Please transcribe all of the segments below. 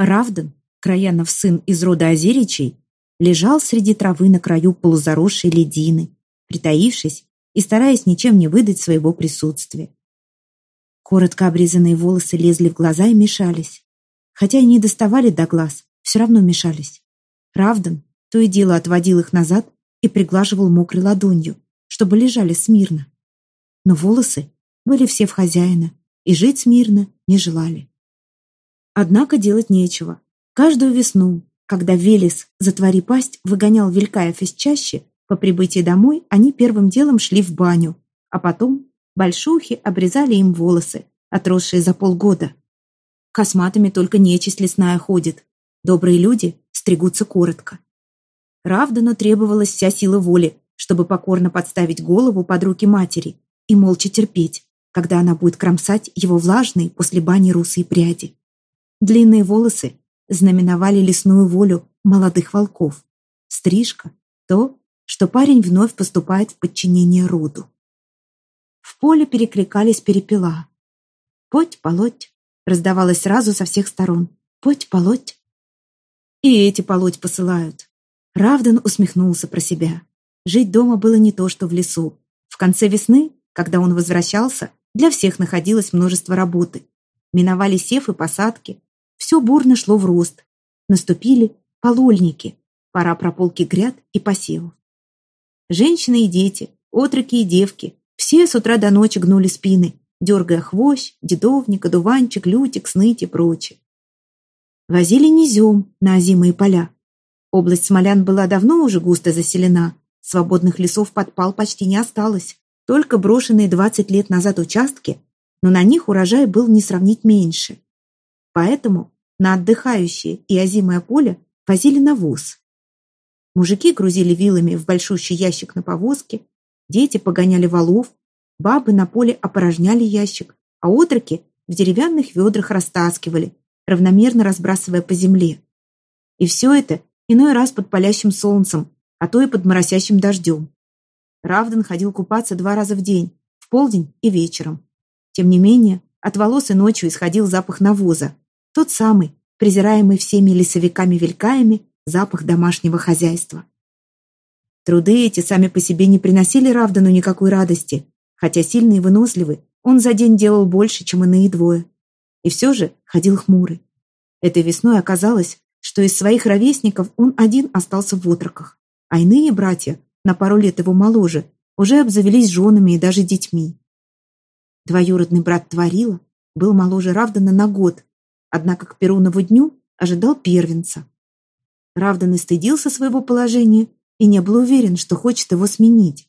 Равдан, Краянов сын из рода Озеричей, лежал среди травы на краю полузаросшей ледины, притаившись и стараясь ничем не выдать своего присутствия. Коротко обрезанные волосы лезли в глаза и мешались. Хотя и не доставали до глаз, все равно мешались. Равдан то и дело отводил их назад и приглаживал мокрой ладонью, чтобы лежали смирно. Но волосы были все в хозяина, и жить смирно не желали. Однако делать нечего. Каждую весну, когда Велес, затвори пасть, выгонял Велькаев из чащи, по прибытии домой они первым делом шли в баню, а потом большухи обрезали им волосы, отросшие за полгода. Косматыми только нечисть лесная ходит. Добрые люди стригутся коротко. Равдану требовалась вся сила воли, чтобы покорно подставить голову под руки матери и молча терпеть, когда она будет кромсать его влажные после бани русые пряди. Длинные волосы знаменовали лесную волю молодых волков. Стрижка — то, что парень вновь поступает в подчинение роду. В поле перекликались перепела. «Поть, полоть!» раздавалось сразу со всех сторон. «Поть, полоть!» И эти полоть посылают. Равдан усмехнулся про себя. Жить дома было не то, что в лесу. В конце весны, когда он возвращался, для всех находилось множество работы. Миновали сев и посадки. Все бурно шло в рост. Наступили полольники. Пора прополки гряд и посевов. Женщины и дети, отроки и девки, все с утра до ночи гнули спины, дергая хвощ, дедовник, одуванчик, лютик, сныть и прочее. Возили низем на озимые поля. Область Смолян была давно уже густо заселена, свободных лесов подпал почти не осталось, только брошенные 20 лет назад участки, но на них урожай был не сравнить меньше. Поэтому на отдыхающее и озимое поле возили навоз. Мужики грузили вилами в большущий ящик на повозке, Дети погоняли валов, бабы на поле опорожняли ящик, а отроки в деревянных ведрах растаскивали, равномерно разбрасывая по земле. И все это иной раз под палящим солнцем, а то и под моросящим дождем. Равдан ходил купаться два раза в день, в полдень и вечером. Тем не менее, от волос и ночью исходил запах навоза, тот самый, презираемый всеми лесовиками-велькаями, запах домашнего хозяйства. Труды эти сами по себе не приносили Равдану никакой радости, хотя сильный и выносливый, он за день делал больше, чем иные двое. И все же ходил хмурый. Этой весной оказалось, что из своих ровесников он один остался в отроках, а иные братья, на пару лет его моложе, уже обзавелись женами и даже детьми. Двоюродный брат Творила был моложе Равдана на год, однако к Перунову дню ожидал первенца. Равдан стыдился своего положения и не был уверен, что хочет его сменить.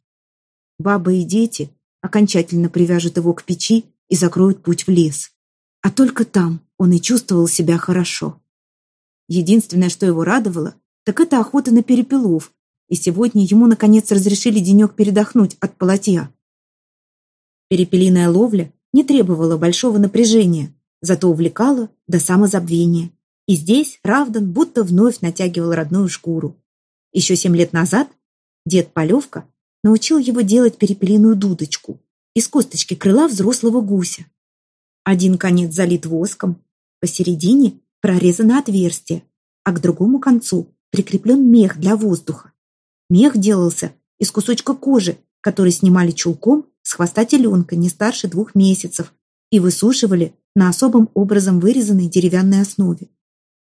Бабы и дети окончательно привяжут его к печи и закроют путь в лес. А только там он и чувствовал себя хорошо. Единственное, что его радовало, так это охота на перепелов, и сегодня ему, наконец, разрешили денек передохнуть от полотья. Перепелиная ловля не требовала большого напряжения, зато увлекала до самозабвения. И здесь Равдан будто вновь натягивал родную шкуру. Еще семь лет назад дед Полевка научил его делать перепелиную дудочку из косточки крыла взрослого гуся. Один конец залит воском, посередине прорезано отверстие, а к другому концу прикреплен мех для воздуха. Мех делался из кусочка кожи, который снимали чулком с хвоста теленка не старше двух месяцев и высушивали на особым образом вырезанной деревянной основе.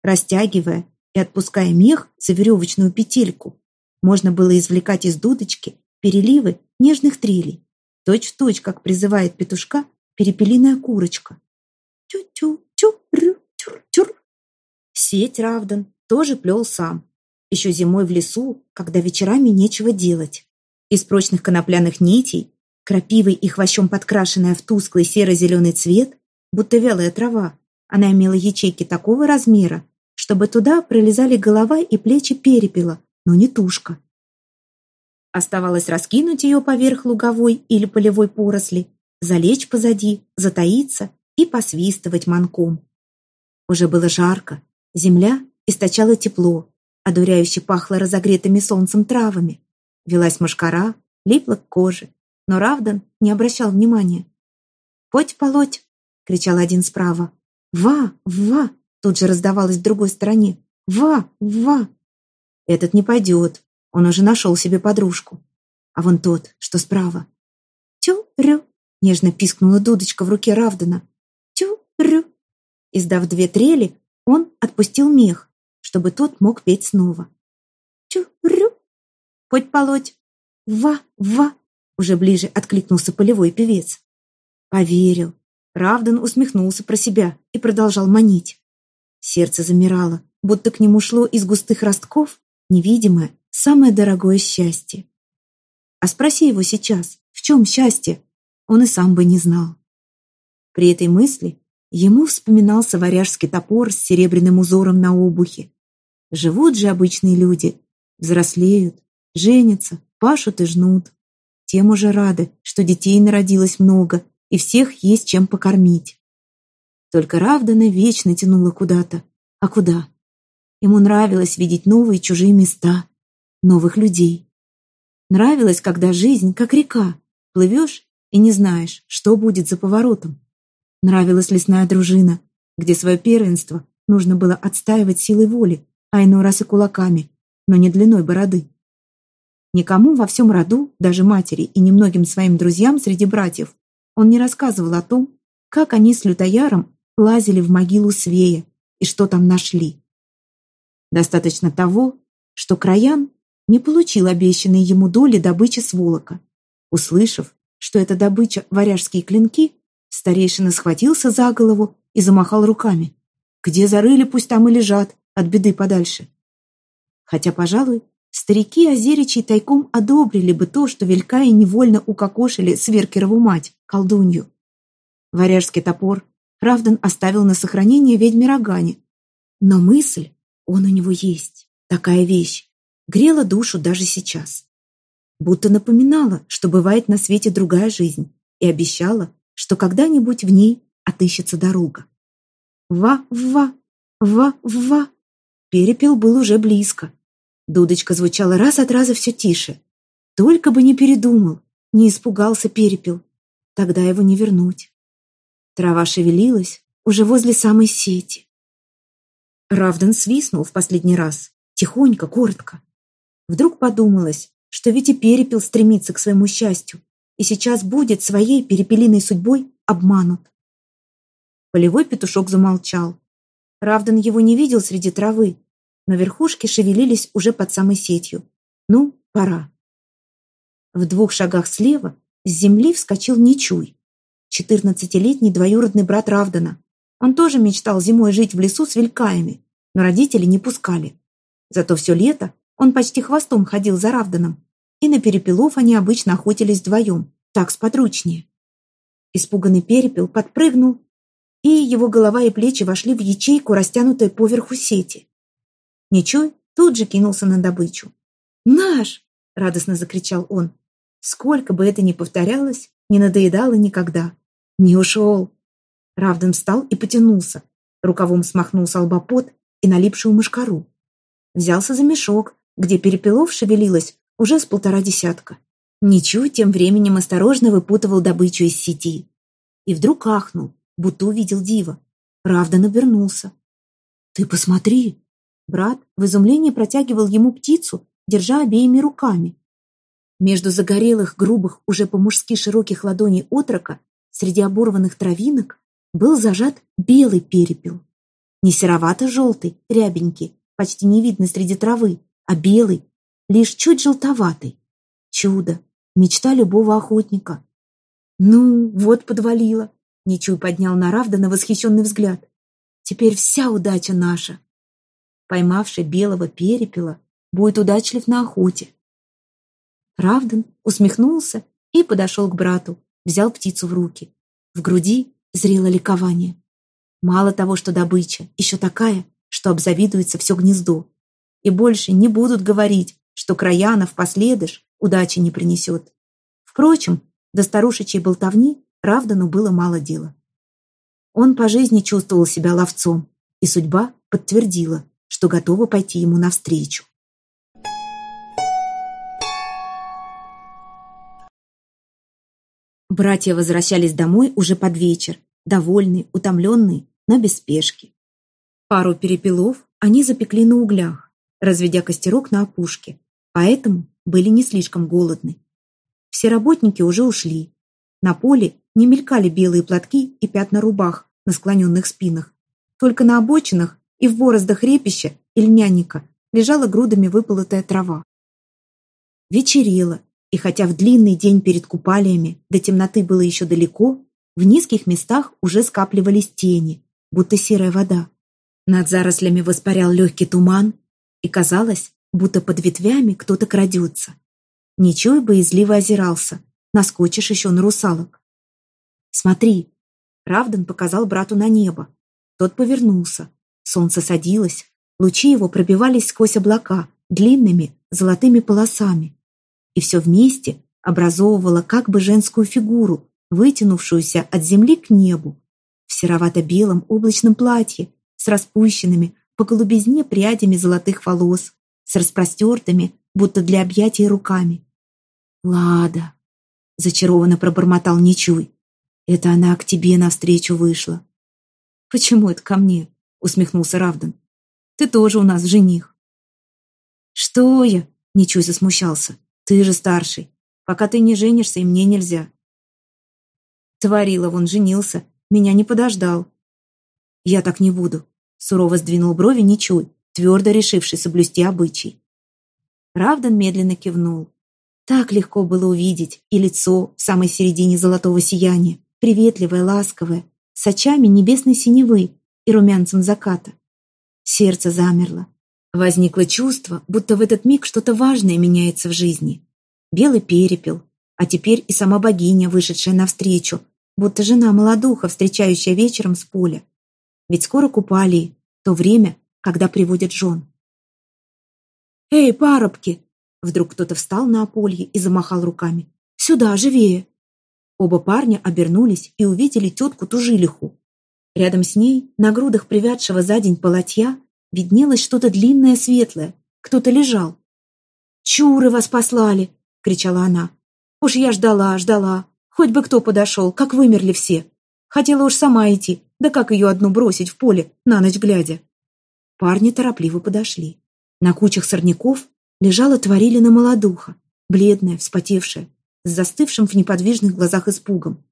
Растягивая и отпуская мех за веревочную петельку, можно было извлекать из дудочки переливы нежных трелей, точь-в-точь, как призывает петушка перепелиная курочка. Тю-тю-тю-рю-тюр-тюр. Сеть Равдан тоже плел сам, еще зимой в лесу, когда вечерами нечего делать. Из прочных конопляных нитей, крапивой и хвощом подкрашенная в тусклый серо-зеленый цвет, будто вялая трава, она имела ячейки такого размера, чтобы туда пролезали голова и плечи перепела, но не тушка. Оставалось раскинуть ее поверх луговой или полевой поросли, залечь позади, затаиться и посвистывать манком. Уже было жарко, земля источала тепло, одуряюще пахло разогретыми солнцем травами. Велась мошкара, липла к коже, но Равдан не обращал внимания. «Поть полоть!» — кричал один справа. «Ва! Ва!» Тут же раздавалось в другой стороне. «Ва! Ва!» «Этот не пойдет. Он уже нашел себе подружку. А вон тот, что справа». «Тю-рю!» — нежно пискнула дудочка в руке Равдана. «Тю-рю!» Издав две трели, он отпустил мех, чтобы тот мог петь снова. «Тю-рю!» «Хоть полоть!» «Ва-ва!» — уже ближе откликнулся полевой певец. Поверил. Равдан усмехнулся про себя и продолжал манить. Сердце замирало, будто к нему шло из густых ростков невидимое, самое дорогое счастье. А спроси его сейчас, в чем счастье, он и сам бы не знал. При этой мысли ему вспоминался варяжский топор с серебряным узором на обухе. Живут же обычные люди, взрослеют, женятся, пашут и жнут. Тем уже рады, что детей народилось много, и всех есть чем покормить. Только Равдана вечно тянула куда-то. А куда? Ему нравилось видеть новые чужие места, новых людей. Нравилось, когда жизнь, как река, плывешь и не знаешь, что будет за поворотом. Нравилась лесная дружина, где свое первенство нужно было отстаивать силой воли, а иной раз и кулаками, но не длиной бороды. Никому во всем роду, даже матери и немногим своим друзьям среди братьев, он не рассказывал о том, как они с лютояром лазили в могилу Свея и что там нашли. Достаточно того, что Краян не получил обещанной ему доли добычи с Волока. Услышав, что это добыча варяжские клинки, старейшина схватился за голову и замахал руками. Где зарыли, пусть там и лежат, от беды подальше. Хотя, пожалуй, Старики Озеричи тайком одобрили бы то, что Велька и невольно укокошили Сверкерову мать, колдунью. Варяжский топор Равдан оставил на сохранение ведьме Рогане. Но мысль, он у него есть, такая вещь, грела душу даже сейчас. Будто напоминала, что бывает на свете другая жизнь, и обещала, что когда-нибудь в ней отыщется дорога. Ва-ва, ва-ва. Перепел был уже близко. Дудочка звучала раз от раза все тише. Только бы не передумал, не испугался перепел. Тогда его не вернуть. Трава шевелилась уже возле самой сети. Равдан свистнул в последний раз, тихонько, коротко. Вдруг подумалось, что ведь и перепел стремится к своему счастью и сейчас будет своей перепелиной судьбой обманут. Полевой петушок замолчал. Равдан его не видел среди травы, но верхушки шевелились уже под самой сетью. Ну, пора. В двух шагах слева с земли вскочил Нечуй, четырнадцатилетний двоюродный брат Равдана. Он тоже мечтал зимой жить в лесу с велькаями, но родители не пускали. Зато все лето он почти хвостом ходил за Равданом, и на перепелов они обычно охотились вдвоем, так сподручнее. Испуганный перепел подпрыгнул, и его голова и плечи вошли в ячейку, растянутую поверху сети. Ничуй тут же кинулся на добычу. «Наш!» — радостно закричал он. Сколько бы это ни повторялось, не надоедало никогда. «Не ушел!» Равдан встал и потянулся. Рукавом смахнул с лба и налипшую мышкару. Взялся за мешок, где перепелов шевелилось уже с полтора десятка. Ничуй тем временем осторожно выпутывал добычу из сети. И вдруг ахнул, будто увидел дива. Равдан обернулся. «Ты посмотри!» Брат в изумлении протягивал ему птицу, держа обеими руками. Между загорелых, грубых, уже по-мужски широких ладоней отрока, среди оборванных травинок, был зажат белый перепел. Не серовато-желтый, рябенький, почти не видно среди травы, а белый, лишь чуть желтоватый. Чудо, мечта любого охотника. Ну, вот подвалило. Нечуй поднял на Равда на восхищенный взгляд. Теперь вся удача наша поймавший белого перепела, будет удачлив на охоте. Равдан усмехнулся и подошел к брату, взял птицу в руки. В груди зрело ликование. Мало того, что добыча, еще такая, что обзавидуется все гнездо. И больше не будут говорить, что Краянов последыш удачи не принесет. Впрочем, до старушечьей болтовни Равдану было мало дела. Он по жизни чувствовал себя ловцом, и судьба подтвердила, что готова пойти ему навстречу. Братья возвращались домой уже под вечер, довольные, утомленные, но без спешки. Пару перепелов они запекли на углях, разведя костерок на опушке, поэтому были не слишком голодны. Все работники уже ушли. На поле не мелькали белые платки и пятна рубах на склоненных спинах. Только на обочинах и в бороздах репища и лежала грудами выполотая трава. Вечерело, и хотя в длинный день перед купалиями до темноты было еще далеко, в низких местах уже скапливались тени, будто серая вода. Над зарослями воспарял легкий туман, и казалось, будто под ветвями кто-то крадется. Ничего боязливо озирался, наскочишь еще на русалок. «Смотри!» Равдан показал брату на небо. Тот повернулся. Солнце садилось, лучи его пробивались сквозь облака длинными золотыми полосами. И все вместе образовывало как бы женскую фигуру, вытянувшуюся от земли к небу, в серовато-белом облачном платье с распущенными по голубизне прядями золотых волос, с распростертыми, будто для объятий руками. «Лада!» — зачарованно пробормотал Нечуй. «Это она к тебе навстречу вышла». «Почему это ко мне?» — усмехнулся Равдан. «Ты тоже у нас жених». «Что я?» — Нечуй засмущался. «Ты же старший. Пока ты не женишься, и мне нельзя». Творила, он женился, меня не подождал. «Я так не буду», — сурово сдвинул брови Нечуй, твердо решивший соблюсти обычай. Равдан медленно кивнул. Так легко было увидеть и лицо в самой середине золотого сияния, приветливое, ласковое, с очами небесной синевы и румянцем заката. Сердце замерло. Возникло чувство, будто в этот миг что-то важное меняется в жизни. Белый перепел, а теперь и сама богиня, вышедшая навстречу, будто жена молодуха, встречающая вечером с поля. Ведь скоро купали, то время, когда приводят жен. «Эй, парубки!» Вдруг кто-то встал на ополье и замахал руками. «Сюда, живее!» Оба парня обернулись и увидели тетку Тужилиху. Рядом с ней, на грудах привядшего за день полотья, виднелось что-то длинное светлое. Кто-то лежал. «Чуры вас послали!» — кричала она. «Уж я ждала, ждала. Хоть бы кто подошел, как вымерли все. Хотела уж сама идти, да как ее одну бросить в поле, на ночь глядя?» Парни торопливо подошли. На кучах сорняков лежала Творилина молодуха, бледная, вспотевшая, с застывшим в неподвижных глазах испугом.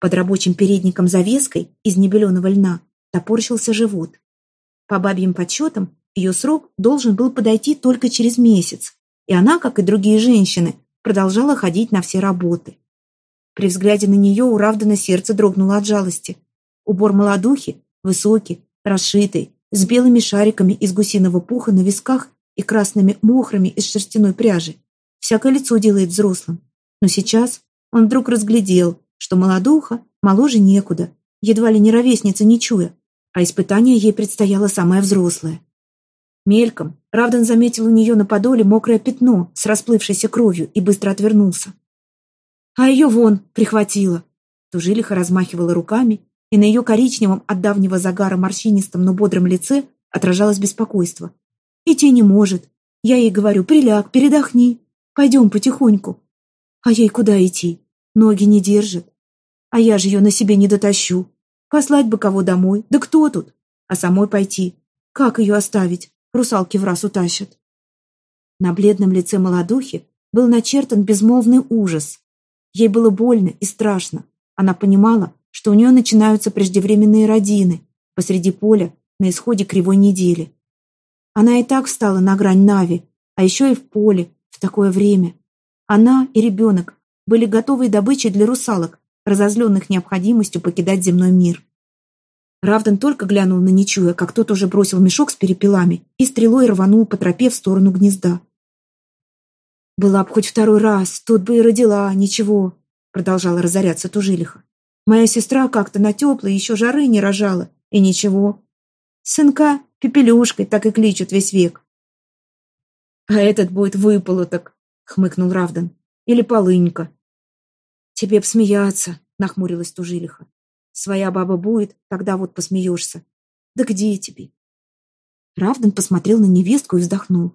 Под рабочим передником завеской из небеленого льна топорщился живот. По бабьим подсчетам, ее срок должен был подойти только через месяц, и она, как и другие женщины, продолжала ходить на все работы. При взгляде на нее у Равдана сердце дрогнуло от жалости. Убор молодухи, высокий, расшитый, с белыми шариками из гусиного пуха на висках и красными мохрами из шерстяной пряжи. Всякое лицо делает взрослым. Но сейчас он вдруг разглядел, что молодуха моложе некуда, едва ли не ровесница не чуя, а испытание ей предстояло самое взрослое. Мельком Равдан заметил у нее на подоле мокрое пятно с расплывшейся кровью и быстро отвернулся. «А ее вон прихватило!» Тужилиха размахивала руками, и на ее коричневом от давнего загара морщинистом, но бодром лице отражалось беспокойство. Идти не может. Я ей говорю, приляг, передохни. Пойдем потихоньку. А ей куда идти? Ноги не держит. А я же ее на себе не дотащу. Послать бы кого домой. Да кто тут? А самой пойти. Как ее оставить? Русалки в раз утащат. На бледном лице молодухи был начертан безмолвный ужас. Ей было больно и страшно. Она понимала, что у нее начинаются преждевременные родины посреди поля на исходе кривой недели. Она и так встала на грань Нави, а еще и в поле, в такое время. Она и ребенок были готовой добычей для русалок, разозленных необходимостью покидать земной мир. Равдан только глянул на Нечуя, как тот уже бросил мешок с перепелами и стрелой рванул по тропе в сторону гнезда. «Была б хоть второй раз, тут бы и родила, ничего», продолжала разоряться Тужилиха. «Моя сестра как-то на теплой еще жары не рожала, и ничего. Сынка Пепелюшкой так и кличут весь век. А этот будет выполоток, хмыкнул Равдан. Или полынька. Тебе б смеяться, нахмурилась Тужилиха. Своя баба будет, тогда вот посмеешься. Да где тебе? Равдан посмотрел на невестку и вздохнул.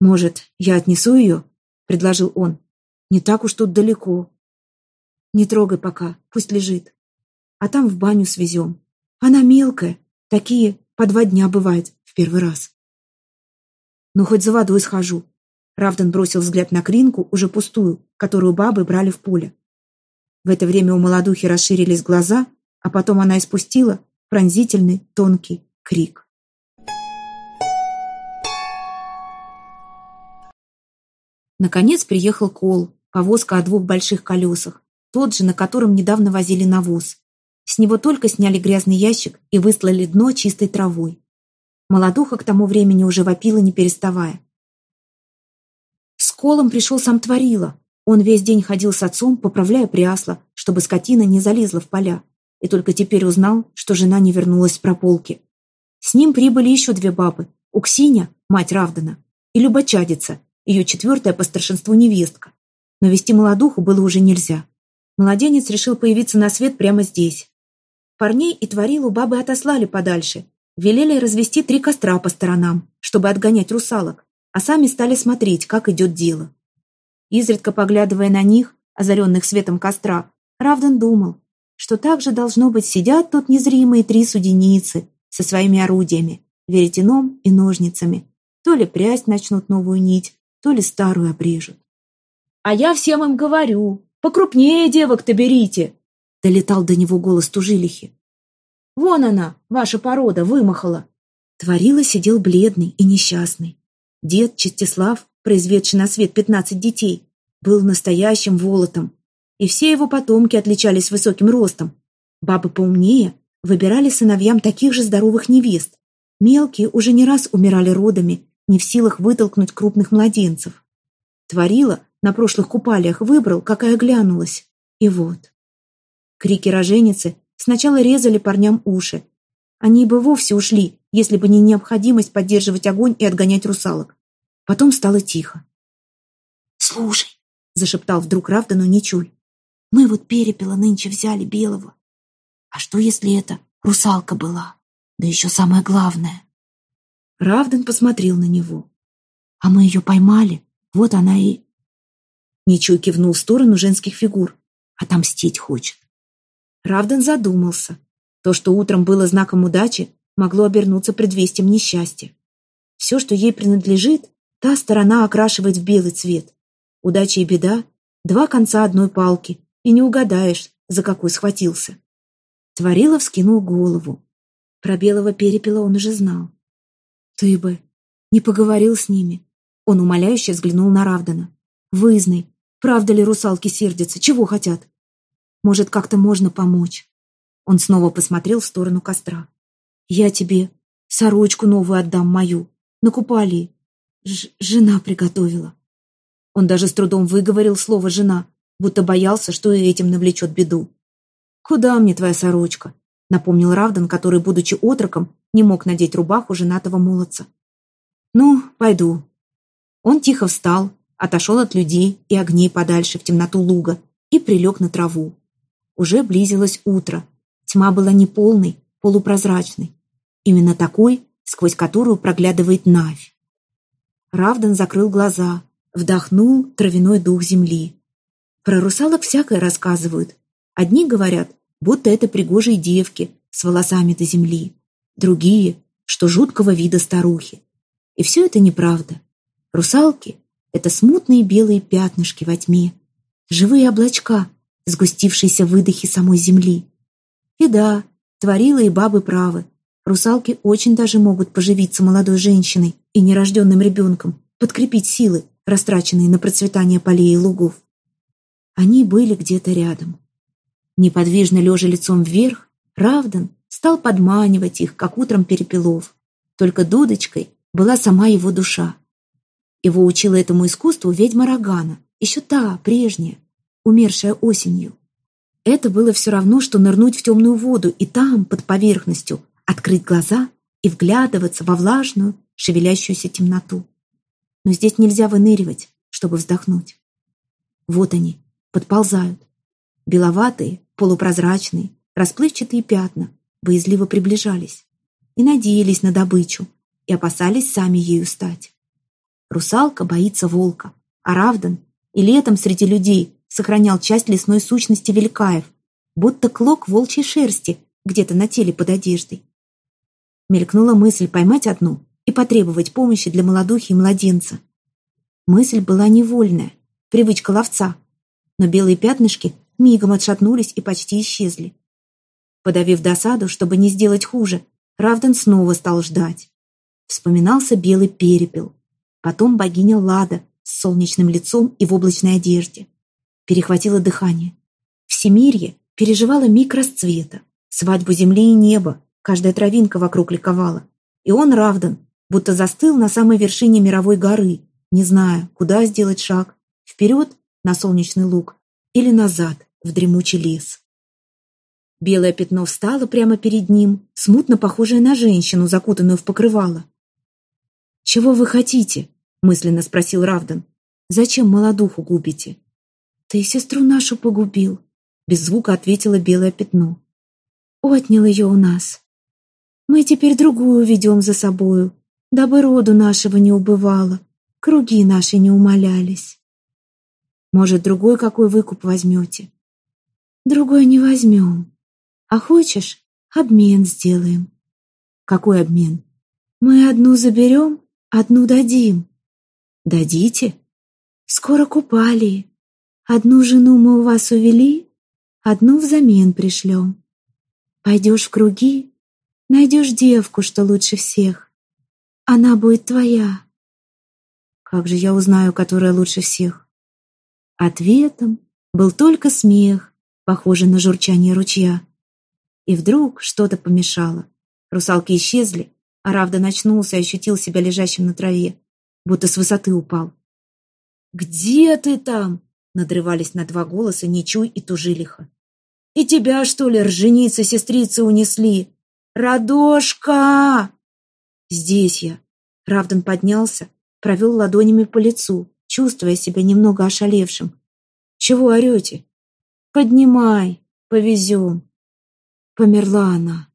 «Может, я отнесу ее?» — предложил он. «Не так уж тут далеко. Не трогай пока, пусть лежит. А там в баню свезем. Она мелкая, Такие по два дня бывает в первый раз. Ну, хоть за водой схожу. Равдан бросил взгляд на кринку, уже пустую, которую бабы брали в поле. В это время у молодухи расширились глаза, а потом она испустила пронзительный, тонкий крик. Наконец приехал кол, повозка о двух больших колесах, тот же, на котором недавно возили навоз. С него только сняли грязный ящик и выслали дно чистой травой. Молодуха к тому времени уже вопила, не переставая. С колом пришел сам Творила. Он весь день ходил с отцом, поправляя прясло, чтобы скотина не залезла в поля, и только теперь узнал, что жена не вернулась с прополки. С ним прибыли еще две бабы. Уксиня, мать Равдана, и Любочадица, ее четвертая по старшинству невестка. Но вести молодуху было уже нельзя. Младенец решил появиться на свет прямо здесь. Парней и Творилу бабы отослали подальше, велели развести три костра по сторонам, чтобы отгонять русалок, а сами стали смотреть, как идет дело. Изредка поглядывая на них, озаренных светом костра, Равдан думал, что также должно быть сидят тут незримые три суденицы со своими орудиями, веретеном и ножницами. То ли прясть начнут новую нить, то ли старую обрежут. «А я всем им говорю, покрупнее девок-то берите!» долетал до него голос тужилихи. «Вон она, ваша порода, вымахала!» Творила сидел бледный и несчастный. Дед Чистислав, произведший на свет пятнадцать детей, был настоящим волотом, и все его потомки отличались высоким ростом. Бабы поумнее выбирали сыновьям таких же здоровых невест. Мелкие уже не раз умирали родами, не в силах вытолкнуть крупных младенцев. Творила на прошлых купалиях выбрал, какая глянулась. И вот. Крики роженицы сначала резали парням уши. Они бы вовсе ушли, если бы не необходимость поддерживать огонь и отгонять русалок. Потом стало тихо. «Слушай», — зашептал вдруг Равдану Ничуль, мы вот перепела нынче взяли белого. А что, если это русалка была? Да еще самое главное. Равдан посмотрел на него. А мы ее поймали, вот она и... Ничуй кивнул в сторону женских фигур. Отомстить хочет. Равдан задумался. То, что утром было знаком удачи, могло обернуться предвестием несчастья. Все, что ей принадлежит, та сторона окрашивает в белый цвет. Удача и беда — два конца одной палки, и не угадаешь, за какой схватился. Творилов скинул голову. Про белого перепела он уже знал. Ты бы не поговорил с ними. Он умоляюще взглянул на Равдана. Вызнай, правда ли русалки сердятся, чего хотят? Может, как-то можно помочь? Он снова посмотрел в сторону костра. Я тебе сорочку новую отдам мою. Накупали. Ж жена приготовила. Он даже с трудом выговорил слово «жена», будто боялся, что и этим навлечет беду. «Куда мне твоя сорочка?» — напомнил Равдан, который, будучи отроком, не мог надеть рубаху женатого молодца. «Ну, пойду». Он тихо встал, отошел от людей и огней подальше в темноту луга и прилег на траву. Уже близилось утро. Тьма была неполной, полупрозрачной. Именно такой, сквозь которую проглядывает Навь. Равдан закрыл глаза, вдохнул травяной дух земли. Про русалок всякое рассказывают. Одни говорят, будто это пригожие девки с волосами до земли. Другие, что жуткого вида старухи. И все это неправда. Русалки — это смутные белые пятнышки во тьме, живые облачка, сгустившиеся в выдохе самой земли. И да, творила и бабы правы. Русалки очень даже могут поживиться молодой женщиной и нерожденным ребенком, подкрепить силы, растраченные на процветание полей и лугов. Они были где-то рядом. Неподвижно лежа лицом вверх, Равдан стал подманивать их, как утром перепелов. Только дудочкой была сама его душа. Его учила этому искусству ведьма Рогана, еще та, прежняя, умершая осенью. Это было все равно, что нырнуть в темную воду и там, под поверхностью, открыть глаза и вглядываться во влажную, шевелящуюся темноту. Но здесь нельзя выныривать, чтобы вздохнуть. Вот они, подползают. Беловатые, полупрозрачные, расплывчатые пятна боязливо приближались и надеялись на добычу, и опасались сами ею стать. Русалка боится волка, а Равдан и летом среди людей сохранял часть лесной сущности великаев, будто клок волчьей шерсти где-то на теле под одеждой. Мелькнула мысль поймать одну и потребовать помощи для молодухи и младенца. Мысль была невольная, привычка ловца. Но белые пятнышки мигом отшатнулись и почти исчезли. Подавив досаду, чтобы не сделать хуже, Равдан снова стал ждать. Вспоминался белый перепел. Потом богиня Лада с солнечным лицом и в облачной одежде. Перехватило дыхание. Всемирье переживало миг расцвета, свадьбу земли и неба, каждая травинка вокруг ликовала. И он, Равдан, будто застыл на самой вершине мировой горы, не зная, куда сделать шаг, вперед на солнечный луг или назад в дремучий лес. Белое пятно встало прямо перед ним, смутно похожее на женщину, закутанную в покрывало. «Чего вы хотите?» — мысленно спросил Равдан. «Зачем молодуху губите?» «Ты сестру нашу погубил», — без звука ответило белое пятно. «Отнял ее у нас. Мы теперь другую ведем за собою, дабы роду нашего не убывало, круги наши не умолялись. Может, другой какой выкуп возьмете? Другой не возьмем. А хочешь, обмен сделаем. Какой обмен? Мы одну заберем, одну дадим. Дадите? Скоро купали. Одну жену мы у вас увели, одну взамен пришлем. Пойдешь в круги, найдешь девку, что лучше всех. Она будет твоя. Как же я узнаю, которая лучше всех? Ответом был только смех, похожий на журчание ручья. И вдруг что-то помешало. Русалки исчезли, а Равда очнулся и ощутил себя лежащим на траве, будто с высоты упал. «Где ты там?» — надрывались на два голоса Нечуй и Тужилиха. «И тебя, что ли, рженицы-сестрицы унесли? Радошка!» «Здесь я!» Равдан поднялся, провел ладонями по лицу, чувствуя себя немного ошалевшим. «Чего орете?» «Поднимай, повезем!» Померла она.